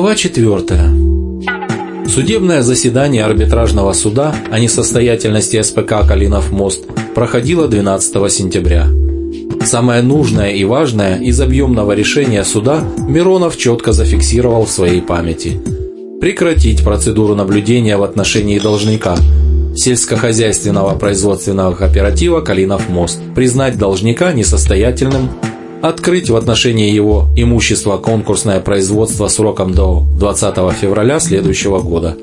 Глава 4. Судебное заседание арбитражного суда о несостоятельности СПК «Калинов мост» проходило 12 сентября. Самое нужное и важное из объемного решения суда Миронов четко зафиксировал в своей памяти. Прекратить процедуру наблюдения в отношении должника сельскохозяйственного производственного кооператива «Калинов мост», признать должника несостоятельным, открыть в отношении его имущества конкурсное производство сроком до 20 февраля следующего года.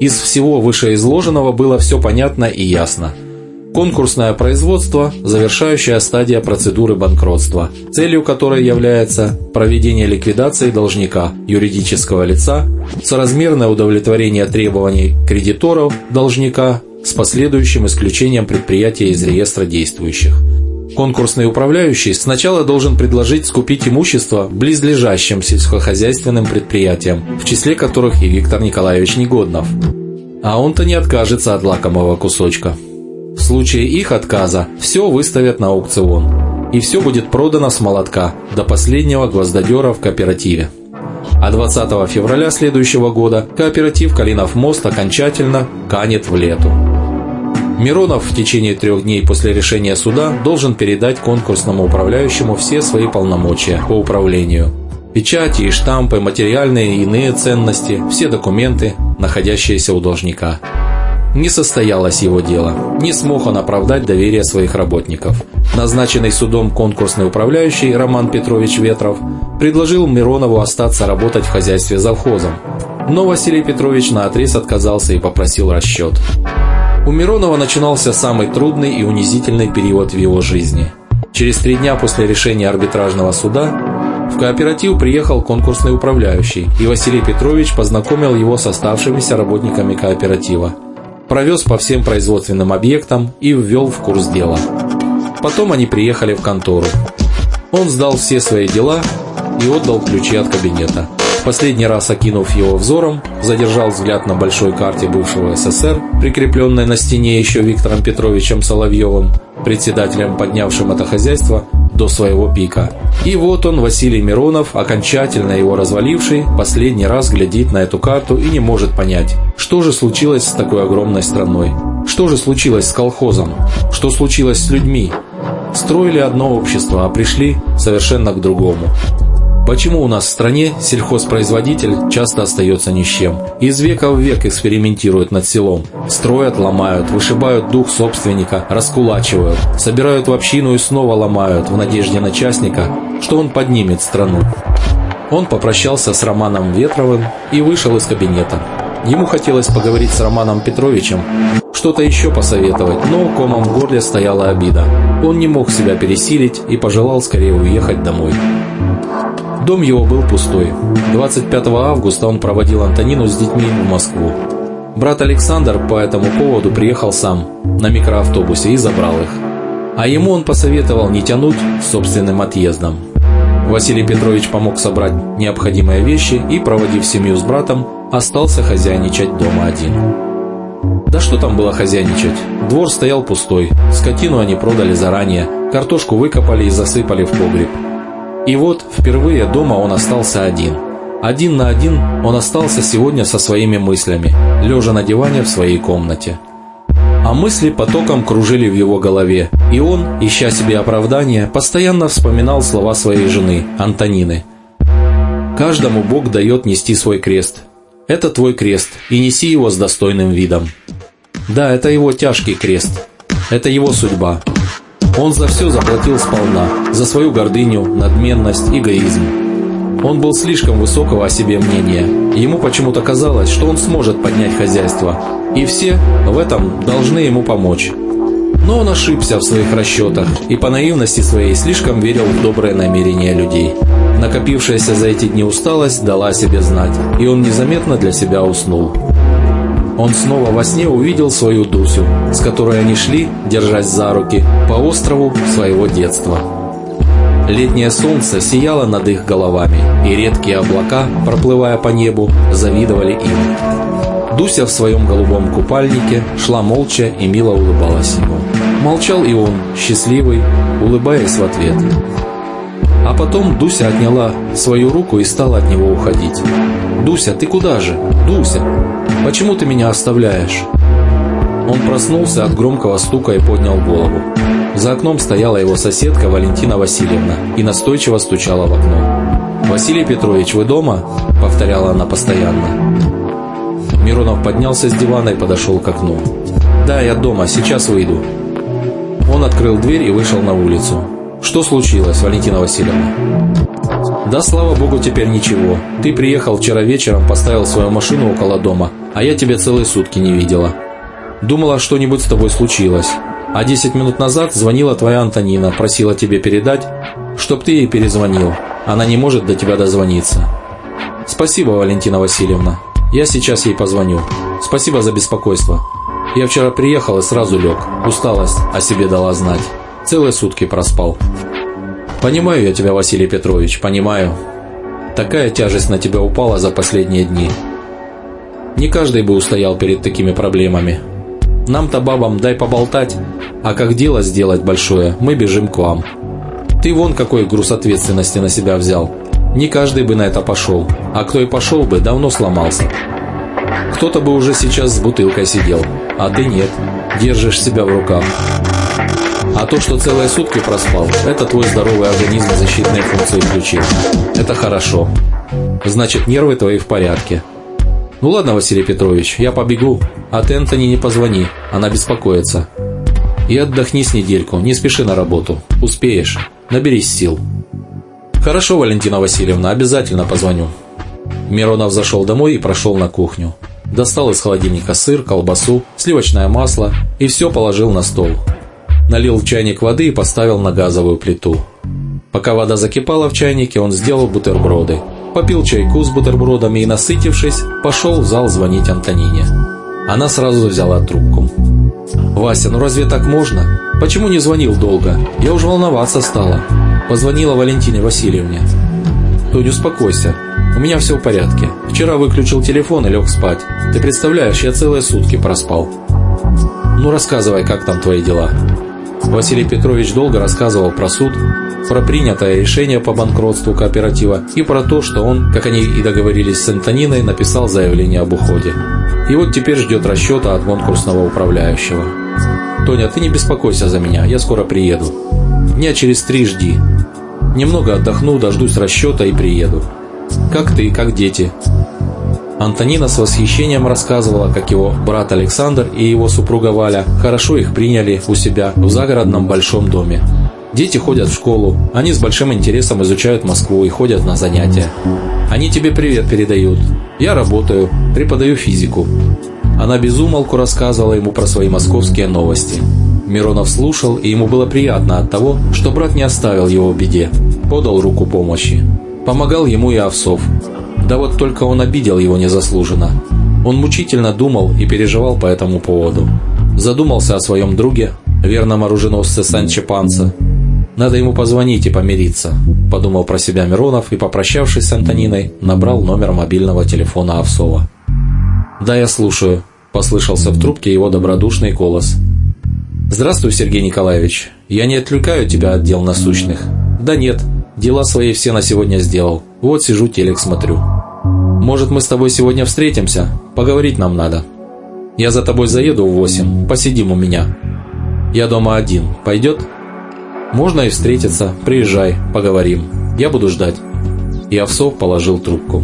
Из всего вышеизложенного было все понятно и ясно. Конкурсное производство – завершающая стадия процедуры банкротства, целью которой является проведение ликвидации должника, юридического лица, соразмерное удовлетворение требований кредиторов должника с последующим исключением предприятия из реестра действующих – Конкурсный управляющий сначала должен предложить скупить имущество близлежащим сельскохозяйственным предприятиям, в числе которых и Виктор Николаевич Негоднов. А он-то не откажется от лакомого кусочка. В случае их отказа все выставят на аукцион. И все будет продано с молотка до последнего гвоздодера в кооперативе. А 20 февраля следующего года кооператив «Калинов мост» окончательно канет в лету. Миронов в течение трех дней после решения суда должен передать конкурсному управляющему все свои полномочия по управлению. Печати и штампы, материальные и иные ценности, все документы, находящиеся у должника. Не состоялось его дело. Не смог он оправдать доверие своих работников. Назначенный судом конкурсный управляющий Роман Петрович Ветров предложил Миронову остаться работать в хозяйстве завхозом. Но Василий Петрович наотрез отказался и попросил расчет. У Миронова начинался самый трудный и унизительный период в его жизни. Через три дня после решения арбитражного суда в кооператив приехал конкурсный управляющий, и Василий Петрович познакомил его с оставшимися работниками кооператива. Провез по всем производственным объектам и ввел в курс дела. Потом они приехали в контору. Он сдал все свои дела и отдал ключи от кабинета. Последний раз окинув его взором, задержал взгляд на большой карте бывшего СССР, прикрепленной на стене еще Виктором Петровичем Соловьевым, председателем, поднявшим это хозяйство до своего пика. И вот он, Василий Миронов, окончательно его разваливший, последний раз глядит на эту карту и не может понять, что же случилось с такой огромной страной, что же случилось с колхозом, что случилось с людьми. Строили одно общество, а пришли совершенно к другому. Почему у нас в стране сельхозпроизводитель часто остается ни с чем? Из века в век экспериментируют над селом. Строят, ломают, вышибают дух собственника, раскулачивают, собирают в общину и снова ломают в надежде на частника, что он поднимет страну. Он попрощался с Романом Ветровым и вышел из кабинета. Ему хотелось поговорить с Романом Петровичем, что-то еще посоветовать, но комом в горле стояла обида. Он не мог себя пересилить и пожелал скорее уехать домой. Дом его был пустой. 25 августа он проводил Антонину с детьми в Москву. Брат Александр по этому поводу приехал сам на микроавтобусе и забрал их. А ему он посоветовал не тянуть собственным отъездом. Василий Петрович помог собрать необходимые вещи и, проводив семью с братом, остался хозяйничать дома один. Да что там было хозяйничать? Двор стоял пустой, скотину они продали заранее, картошку выкопали и засыпали в погреб. И вот впервые дома он остался один. Один на один он остался сегодня со своими мыслями, лежа на диване в своей комнате. А мысли потоком кружили в его голове, и он, ища себе оправдания, постоянно вспоминал слова своей жены, Антонины. «Каждому Бог дает нести свой крест. Это твой крест, и неси его с достойным видом». Да, это его тяжкий крест. Это его судьба. Он за все заплатил сполна, за свою гордыню, надменность, эгоизм. Он был слишком высокого о себе мнения. Ему почему-то казалось, что он сможет поднять хозяйство. И все в этом должны ему помочь. Но он ошибся в своих расчетах и по наивности своей слишком верил в доброе намерение людей. Накопившаяся за эти дни усталость дала себе знать, и он незаметно для себя уснул. Он снова во сне увидел свою Дусю, с которой они шли, держась за руки, по острову своего детства. Летнее солнце сияло над их головами, и редкие облака, проплывая по небу, завидовали им. Дуся в своем голубом купальнике шла молча и мило улыбалась ему. Молчал и он, счастливый, улыбаясь в ответ. А потом Дуся отняла свою руку и стала от него уходить. «Дуся, ты куда же? Дуся, почему ты меня оставляешь?» Он проснулся от громкого стука и поднял голову. За окном стояла его соседка Валентина Васильевна и настойчиво стучала в окно. «Василий Петрович, вы дома?» – повторяла она постоянно. Миронов поднялся с дивана и подошел к окну. «Да, я дома, сейчас выйду». Он открыл дверь и вышел на улицу. «Что случилось, Валентина Васильевна?» «Да, слава богу, теперь ничего. Ты приехал вчера вечером, поставил свою машину около дома, а я тебя целые сутки не видела. Думала, что-нибудь с тобой случилось. А 10 минут назад звонила твоя Антонина, просила тебе передать, чтоб ты ей перезвонил. Она не может до тебя дозвониться. Спасибо, Валентина Васильевна. Я сейчас ей позвоню. Спасибо за беспокойство. Я вчера приехал и сразу лег. Усталость о себе дала знать. Целые сутки проспал. Понимаю я тебя, Василий Петрович, понимаю. Такая тяжесть на тебя упала за последние дни. Не каждый бы устоял перед такими проблемами. Нам-то бабам дай поболтать, а как дело сделать большое, мы бежим к вам. Ты вон какой груз ответственности на себя взял. Не каждый бы на это пошел, а кто и пошел бы, давно сломался. Кто-то бы уже сейчас с бутылкой сидел, а ты нет, держишь себя в руках. А то, что целые сутки проспал, это твой здоровый организм защитные функции включил. Это хорошо. Значит, нервы твои в порядке. «Ну ладно, Василий Петрович, я побегу, а ты Энтони не позвони, она беспокоится. И отдохни с недельку, не спеши на работу, успеешь, наберись сил». «Хорошо, Валентина Васильевна, обязательно позвоню». Миронов зашел домой и прошел на кухню. Достал из холодильника сыр, колбасу, сливочное масло и все положил на стол. Налил в чайник воды и поставил на газовую плиту. Пока вода закипала в чайнике, он сделал бутерброды – попил чайку с бутербродами и, насытившись, пошел в зал звонить Антонине. Она сразу взяла трубку. «Вася, ну разве так можно? Почему не звонил долго? Я уже волноваться стала». Позвонила Валентине Васильевне. «Тонь, успокойся. У меня все в порядке. Вчера выключил телефон и лег спать. Ты представляешь, я целые сутки проспал». «Ну рассказывай, как там твои дела?» Василий Петрович долго рассказывал про суд, про принятое решение по банкротству кооператива и про то, что он, как они и договорились с Антониной, написал заявление об уходе. И вот теперь ждет расчета от конкурсного управляющего. «Тоня, ты не беспокойся за меня, я скоро приеду. Дня через три жди. Немного отдохну, дождусь расчета и приеду. Как ты, как дети?» Антонина с восхищением рассказывала, как его брат Александр и его супруга Валя хорошо их приняли у себя в загородном большом доме. Дети ходят в школу, они с большим интересом изучают Москву и ходят на занятия. Они тебе привет передают. Я работаю, преподаю физику. Она безумолку рассказывала ему про свои московские новости. Миронов слушал, и ему было приятно от того, что брат не оставил его в беде, подал руку помощи. Помогал ему и Овсов, да вот только он обидел его незаслуженно. Он мучительно думал и переживал по этому поводу. Задумался о своем друге, верном оруженосце Санче Панца. Надо ему позвонить и помириться, подумал про себя Миронов и, попрощавшись с Антониной, набрал номер мобильного телефона Овсова. «Да, я слушаю», – послышался в трубке его добродушный голос. «Здравствуй, Сергей Николаевич. Я не отвлекаю тебя от дел насущных?» «Да нет, дела свои все на сегодня сделал. Вот сижу, телек смотрю». Может, мы с тобой сегодня встретимся? Поговорить нам надо. Я за тобой заеду в восемь, посидим у меня. Я дома один. Пойдет? Можно и встретиться. Приезжай, поговорим. Я буду ждать». И Овсов положил трубку.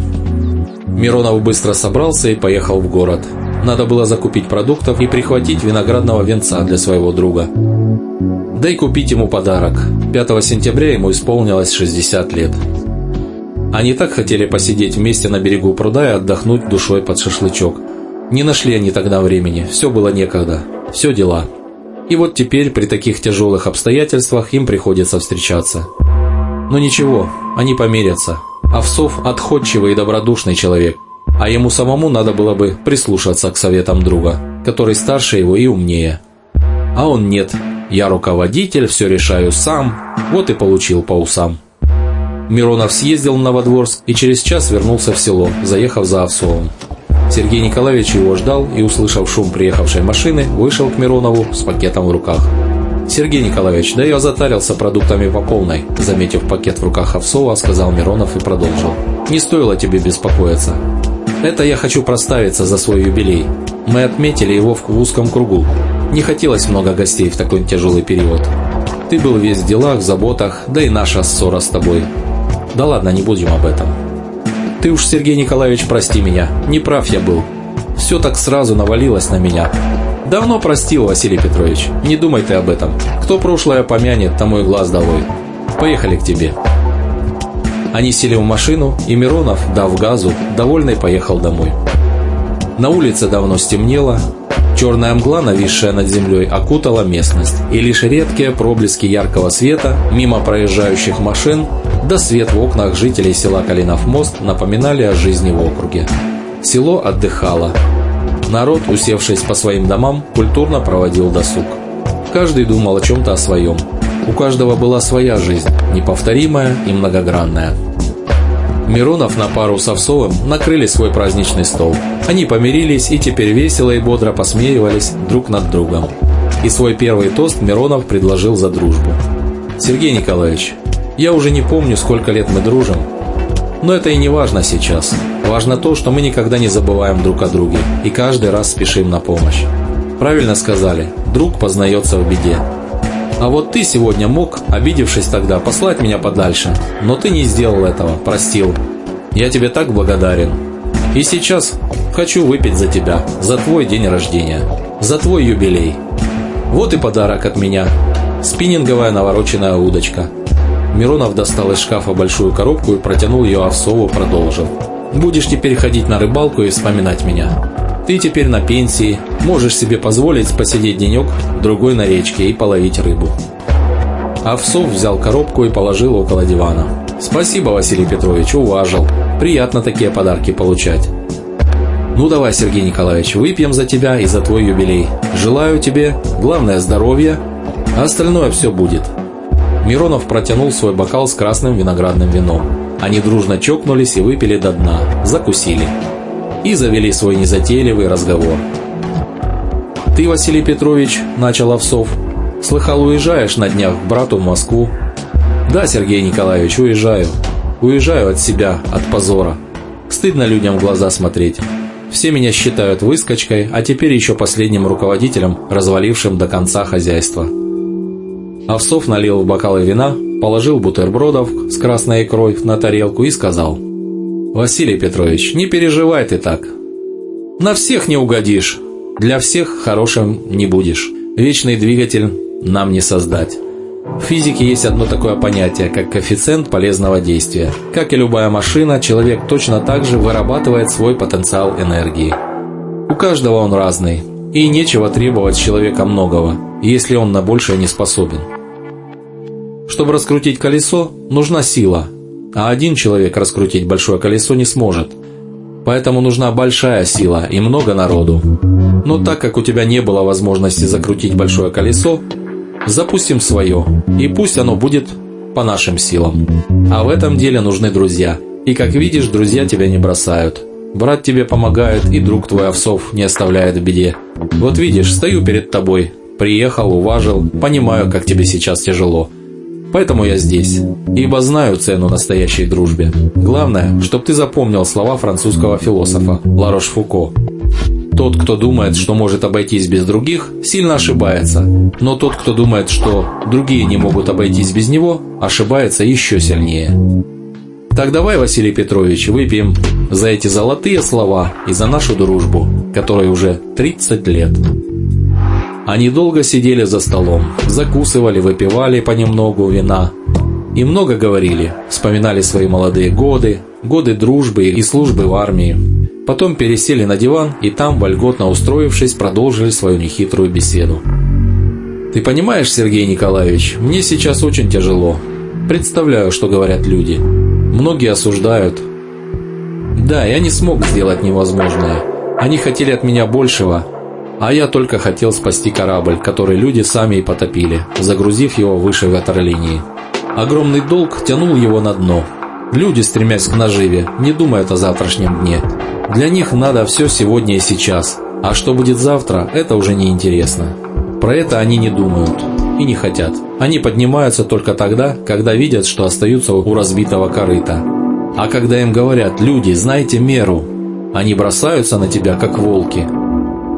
Миронов быстро собрался и поехал в город. Надо было закупить продуктов и прихватить виноградного венца для своего друга. Да и купить ему подарок. 5 сентября ему исполнилось 60 лет. Они так хотели посидеть вместе на берегу пруда и отдохнуть душой под шашлычок. Не нашли они тогда времени, все было некогда, все дела. И вот теперь при таких тяжелых обстоятельствах им приходится встречаться. Но ничего, они помирятся. Овсов отходчивый и добродушный человек, а ему самому надо было бы прислушаться к советам друга, который старше его и умнее. А он нет, я руководитель, все решаю сам, вот и получил по усам. Миронов съездил на Новодворск и через час вернулся в село, заехав за Овсовым. Сергей Николаевич его ждал и, услышав шум приехавшей машины, вышел к Миронову с пакетом в руках. «Сергей Николаевич, да я затарился продуктами по полной», заметив пакет в руках Овсова, сказал Миронов и продолжил. «Не стоило тебе беспокоиться. Это я хочу проставиться за свой юбилей. Мы отметили его в узком кругу. Не хотелось много гостей в такой тяжелый период. Ты был весь в делах, заботах, да и наша ссора с тобой. Да ладно, не будем об этом. Ты уж, Сергей Николаевич, прости меня. Не прав я был. Все так сразу навалилось на меня. Давно простил, Василий Петрович. Не думай ты об этом. Кто прошлое помянет, тому и глаз долой. Поехали к тебе. Они сели в машину, и Миронов, дав газу, довольный поехал домой. На улице давно стемнело, черная мгла, нависшая над землей, окутала местность, и лишь редкие проблески яркого света мимо проезжающих машин да свет в окнах жителей села Калинов мост напоминали о жизни в округе. Село отдыхало. Народ, усевшись по своим домам, культурно проводил досуг. Каждый думал о чем-то о своем, у каждого была своя жизнь, неповторимая и многогранная. Миронов на пару с Овсовым накрыли свой праздничный стол. Они помирились и теперь весело и бодро посмеивались друг над другом. И свой первый тост Миронов предложил за дружбу. «Сергей Николаевич, я уже не помню, сколько лет мы дружим, но это и не важно сейчас. Важно то, что мы никогда не забываем друг о друге и каждый раз спешим на помощь. Правильно сказали, друг познается в беде. А вот ты сегодня мог, обидевшись тогда, послать меня подальше. Но ты не сделал этого, простил. Я тебе так благодарен. И сейчас хочу выпить за тебя, за твой день рождения, за твой юбилей. Вот и подарок от меня. Спиннинговая навороченная удочка. Миронов достал из шкафа большую коробку и протянул ее Овсову, продолжил. «Будешь теперь ходить на рыбалку и вспоминать меня. Ты теперь на пенсии, можешь себе позволить посидеть денек, другой на речке и половить рыбу. Овсов взял коробку и положил около дивана. «Спасибо, Василий Петрович, уважил. Приятно такие подарки получать». «Ну давай, Сергей Николаевич, выпьем за тебя и за твой юбилей. Желаю тебе, главное, здоровья, а остальное все будет». Миронов протянул свой бокал с красным виноградным вином. Они дружно чокнулись и выпили до дна, закусили и завели свой незатейливый разговор. «Ты, Василий Петрович, — начал Овсов, — слыхал, уезжаешь на днях к брату в Москву?» «Да, Сергей Николаевич, уезжаю. Уезжаю от себя, от позора. Стыдно людям в глаза смотреть. Все меня считают выскочкой, а теперь еще последним руководителем, развалившим до конца хозяйство». Овсов налил в бокалы вина, положил бутербродов с красной икрой на тарелку и сказал – «Василий Петрович, не переживай ты так. На всех не угодишь, для всех хорошим не будешь. Вечный двигатель нам не создать». В физике есть одно такое понятие, как коэффициент полезного действия. Как и любая машина, человек точно так же вырабатывает свой потенциал энергии. У каждого он разный, и нечего требовать человека многого, если он на большее не способен. Чтобы раскрутить колесо, нужна сила, а один человек раскрутить большое колесо не сможет. Поэтому нужна большая сила и много народу. Но так как у тебя не было возможности закрутить большое колесо, запустим свое, и пусть оно будет по нашим силам. А в этом деле нужны друзья. И как видишь, друзья тебя не бросают. Брат тебе помогает, и друг твой овсов не оставляет в беде. Вот видишь, стою перед тобой, приехал, уважил, понимаю, как тебе сейчас тяжело. Поэтому я здесь, ибо знаю цену настоящей дружбе. Главное, чтобы ты запомнил слова французского философа Ларош Фуко. Тот, кто думает, что может обойтись без других, сильно ошибается. Но тот, кто думает, что другие не могут обойтись без него, ошибается еще сильнее. Так давай, Василий Петрович, выпьем за эти золотые слова и за нашу дружбу, которой уже 30 лет. Они долго сидели за столом, закусывали, выпивали понемногу вина. И много говорили, вспоминали свои молодые годы, годы дружбы и службы в армии. Потом пересели на диван и там, вольготно устроившись, продолжили свою нехитрую беседу. «Ты понимаешь, Сергей Николаевич, мне сейчас очень тяжело. Представляю, что говорят люди. Многие осуждают. Да, я не смог сделать невозможное. Они хотели от меня большего, а я только хотел спасти корабль, который люди сами и потопили, загрузив его выше ватерлинии. Огромный долг тянул его на дно. Люди, стремясь к наживе, не думают о завтрашнем дне. Для них надо все сегодня и сейчас, а что будет завтра, это уже не интересно. Про это они не думают. и не хотят. Они поднимаются только тогда, когда видят, что остаются у разбитого корыта. А когда им говорят «люди, знайте меру», они бросаются на тебя, как волки.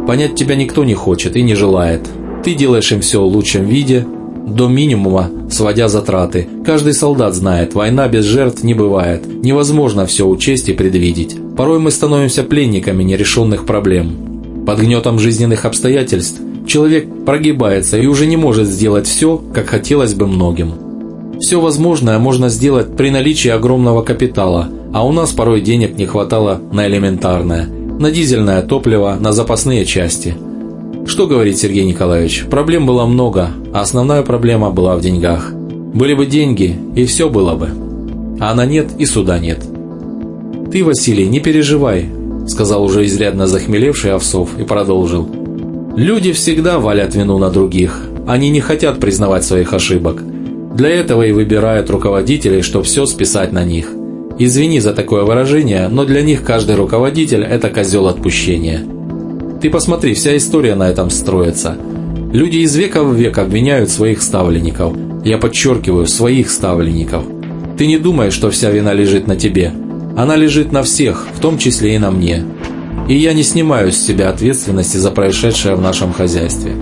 Понять тебя никто не хочет и не желает. Ты делаешь им все в лучшем виде, до минимума, сводя затраты. Каждый солдат знает, война без жертв не бывает. Невозможно все учесть и предвидеть. Порой мы становимся пленниками нерешенных проблем. Под гнетом жизненных обстоятельств человек прогибается и уже не может сделать все, как хотелось бы многим. Все возможное можно сделать при наличии огромного капитала, а у нас порой денег не хватало на элементарное, на дизельное топливо, на запасные части – что говорить, Сергей Николаевич, проблем было много, а основная проблема была в деньгах. Были бы деньги, и все было бы. А она нет, и суда нет. «Ты, Василий, не переживай», – сказал уже изрядно захмелевший Овсов и продолжил. «Люди всегда валят вину на других. Они не хотят признавать своих ошибок. Для этого и выбирают руководителей, чтобы все списать на них. Извини за такое выражение, но для них каждый руководитель – это козел отпущения. Ты посмотри, вся история на этом строится. Люди из века в век обвиняют своих ставленников. Я подчеркиваю, своих ставленников. Ты не думай, что вся вина лежит на тебе. Она лежит на всех, в том числе и на мне. И я не снимаю с себя ответственности за происшедшее в нашем хозяйстве.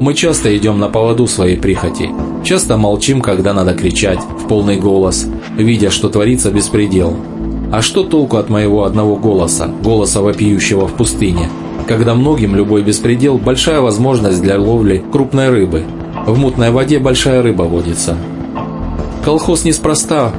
Мы часто идем на поводу своей прихоти. Часто молчим, когда надо кричать, в полный голос, видя, что творится беспредел. А что толку от моего одного голоса, голоса вопиющего в пустыне, когда многим любой беспредел – большая возможность для ловли крупной рыбы. В мутной воде большая рыба водится. Колхоз неспроста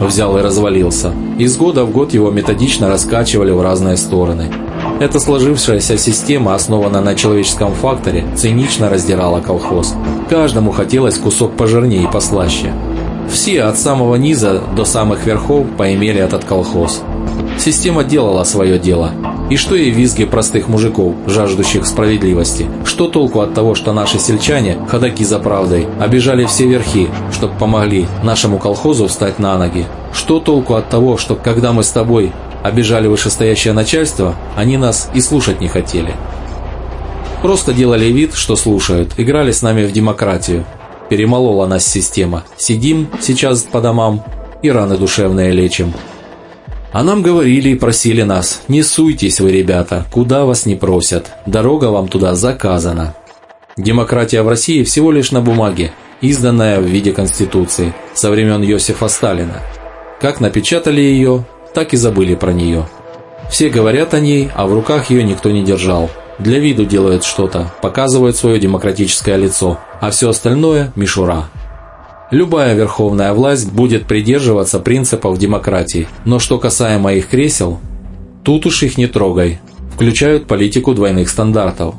взял и развалился. Из года в год его методично раскачивали в разные стороны. Эта сложившаяся система, основанная на человеческом факторе, цинично раздирала колхоз. Каждому хотелось кусок пожирнее и послаще. Все, от самого низа до самых верхов, поимели этот колхоз. Система делала свое дело – и что и визги простых мужиков, жаждущих справедливости? Что толку от того, что наши сельчане, ходаки за правдой, обижали все верхи, чтобы помогли нашему колхозу встать на ноги? Что толку от того, что когда мы с тобой обижали вышестоящее начальство, они нас и слушать не хотели? Просто делали вид, что слушают, играли с нами в демократию. Перемолола нас система. Сидим сейчас по домам и раны душевные лечим. А нам говорили и просили нас, не суйтесь вы, ребята, куда вас не просят, дорога вам туда заказана. Демократия в России всего лишь на бумаге, изданная в виде Конституции со времен Йосифа Сталина. Как напечатали ее, так и забыли про нее. Все говорят о ней, а в руках ее никто не держал. Для виду делают что-то, показывают свое демократическое лицо, а все остальное – мишура. Любая верховная власть будет придерживаться принципов демократии, но что касаемо их кресел, тут уж их не трогай, включают политику двойных стандартов.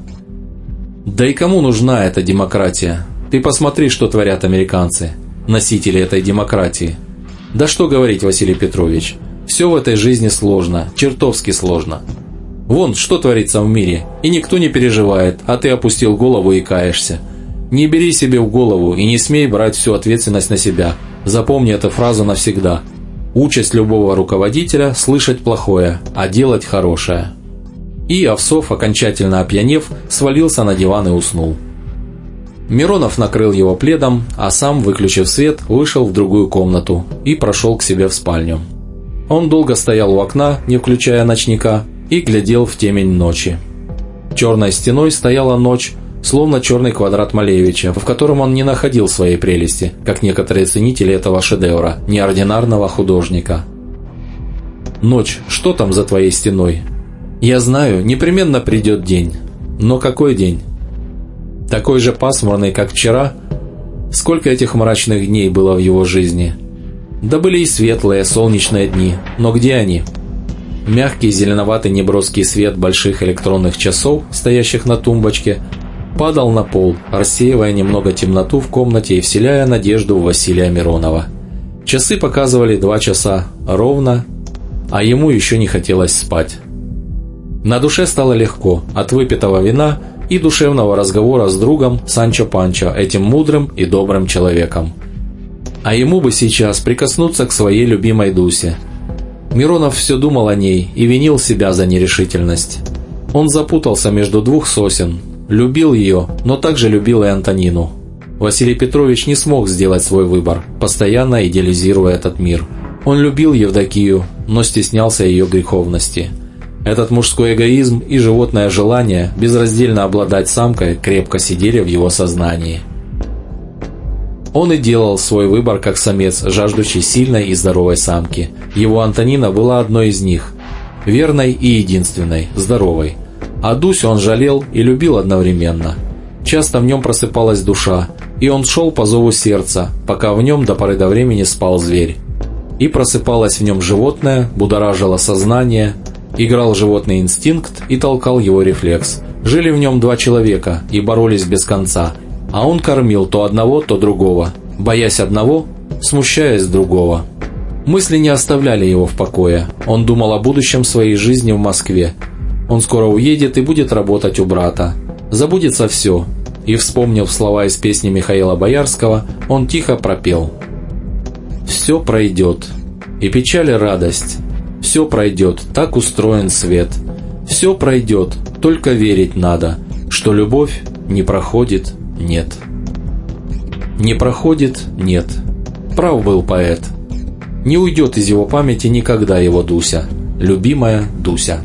Да и кому нужна эта демократия? Ты посмотри, что творят американцы, носители этой демократии. Да что говорить, Василий Петрович, все в этой жизни сложно, чертовски сложно. Вон, что творится в мире, и никто не переживает, а ты опустил голову и каешься – не бери себе в голову и не смей брать всю ответственность на себя. Запомни эту фразу навсегда. Участь любого руководителя – слышать плохое, а делать хорошее. И Овсов, окончательно опьянев, свалился на диван и уснул. Миронов накрыл его пледом, а сам, выключив свет, вышел в другую комнату и прошел к себе в спальню. Он долго стоял у окна, не включая ночника, и глядел в темень ночи. Черной стеной стояла ночь, словно черный квадрат Малевича, в котором он не находил своей прелести, как некоторые ценители этого шедевра, неординарного художника. «Ночь, что там за твоей стеной?» «Я знаю, непременно придет день. Но какой день?» «Такой же пасмурный, как вчера?» Сколько этих мрачных дней было в его жизни? Да были и светлые, солнечные дни, но где они? Мягкий зеленоватый неброский свет больших электронных часов, стоящих на тумбочке, падал на пол, рассеивая немного темноту в комнате и вселяя надежду в Василия Миронова. Часы показывали два часа ровно, а ему еще не хотелось спать. На душе стало легко от выпитого вина и душевного разговора с другом Санчо Панчо, этим мудрым и добрым человеком. А ему бы сейчас прикоснуться к своей любимой Дусе. Миронов все думал о ней и винил себя за нерешительность. Он запутался между двух сосен, Любил ее, но также любил и Антонину. Василий Петрович не смог сделать свой выбор, постоянно идеализируя этот мир. Он любил Евдокию, но стеснялся ее греховности. Этот мужской эгоизм и животное желание безраздельно обладать самкой крепко сидели в его сознании. Он и делал свой выбор как самец, жаждущий сильной и здоровой самки. Его Антонина была одной из них, верной и единственной, здоровой. А Дусю он жалел и любил одновременно. Часто в нем просыпалась душа, и он шел по зову сердца, пока в нем до поры до времени спал зверь. И просыпалось в нем животное, будоражило сознание, играл животный инстинкт и толкал его рефлекс. Жили в нем два человека и боролись без конца, а он кормил то одного, то другого, боясь одного, смущаясь другого. Мысли не оставляли его в покое. Он думал о будущем своей жизни в Москве. Он скоро уедет и будет работать у брата. Забудется все, и, вспомнив слова из песни Михаила Боярского, он тихо пропел. «Все пройдет, и печаль и радость, все пройдет, так устроен свет. Все пройдет, только верить надо, что любовь не проходит, нет». Не проходит, нет. Прав был поэт. Не уйдет из его памяти никогда его Дуся, любимая Дуся.